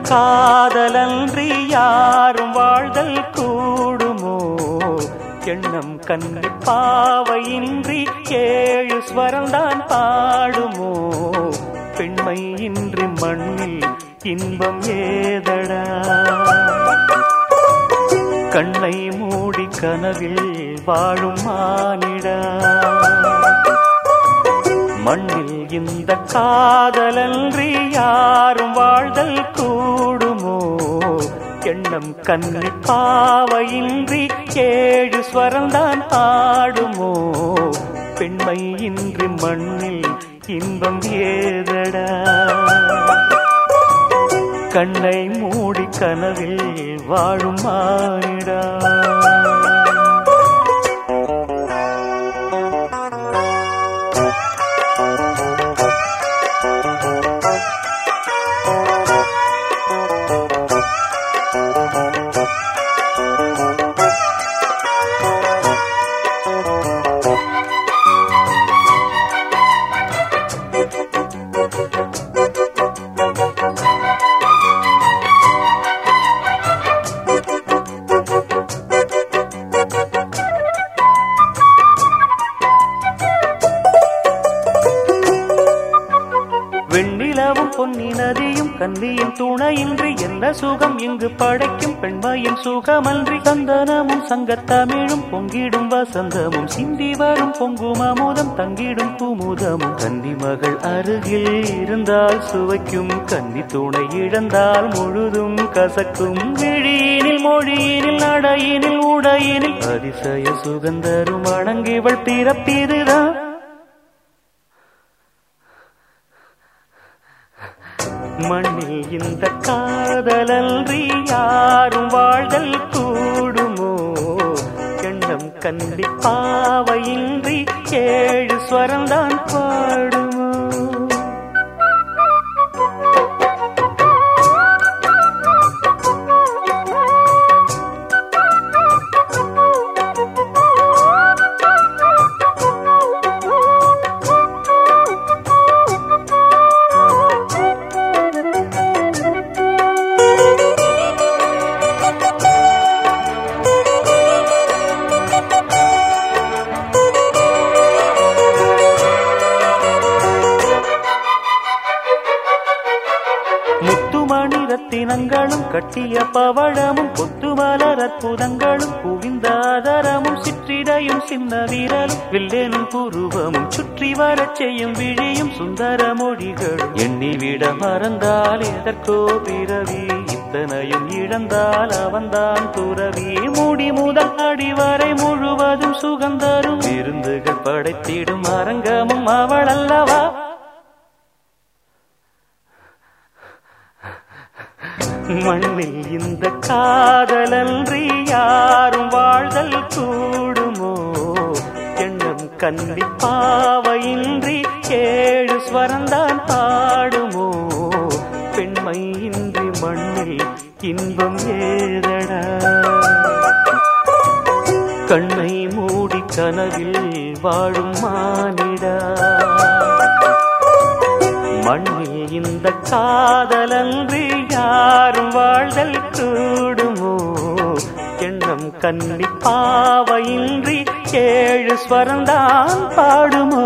காதலன்றி யாரும் வாழ்தல் கூடுமோ? எண்ணம் கண்ணி பாவையின்றி ஏழு ஸ்வரம்தான் பாடுமோ? பெண்மை இன்றி மண்ணில் இன்பம் ஏதடா? கண்ணை மூடி கனவில் வாழும் மானிடா? மண்ணில் இந்த காதலன்றி யாரும் வாழ்தல் கூடுமோ? எண்ணம் கண்ணி பாவையின்றி ஏழு ஸ்வரம்தான் ஆடுமோ பெண்மை இன்றி மண்ணில் இன்பம் ஏதடா? கண்ணை மூடி கனவில் வாழும் மானிடா? நிலவும் பொன்னி நதியும் கன்னியின் துணையின்றி என்ன சுகம்? இங்கு படைக்கும் பெண்மையின் சுகமன்றி சந்தனமும் சங்கத்தமிழும் பொங்கிடும் வசந்தமும் சிந்தி வரும் பொங்கும் அமுதம் தங்கிடும் குமுதமும். கன்னி மகள் அருகில் இருந்தால் சுவைக்கும் கன்னி துணை இழந்தால் முழுதும் கசக்கும். விழியினில் மொழியினில் நடையினில் உடையினில் அதிசய சுகந்தரும் அணங்கிவள் பிறப்பிதுதான். மண்ணில் இந்த காதலன்றி யாரும் வாழ்தல் கூடுமோ? எண்ணம் கண்டிப்பாவையின்றி ஏழு ஸ்வரம்தான் முத்துமணி கட்டிய பவழமும் கொத்து மலர் அற்புதங்களும் குவிந்த குவிந்தாதரமும் சிற்றிடையும் சின்ன வீரலும் வில்லேனும் புருவமும் சுற்றி வரச் செய்யும் விழியும் சுந்தர மொழிகளும். எண்ணிவிட மறந்தால் எதற்கோ பிறவி இத்தனையும் இழந்தால் அவன்தான் துறவி. மூடி முதல் அடி வரை முழுவதும் சுகந்தரும். விருந்துகள் படைத்திடும் அரங்கமும் அவள் மண்ணில் இந்த காதலன்றி யாரும் வாழ்தல் கூடுமோ? எண்ணம் கண்டி பாவையின்றி ஏழு ஸ்வரந்தான் பாடுமோ? பெண்மை இன்றி மண்ணில் இன்பம் ஏதடா? கண்ணை மூடி கனவில் வாழும் மானிடா? மண்ணில் இந்த காதலன்றி யாரும் வாழ்தல் கூடுமோ? எண்ணம் கன்னி பாவையின்றி ஏழு ஸ்வரந்தான் பாடுமோ?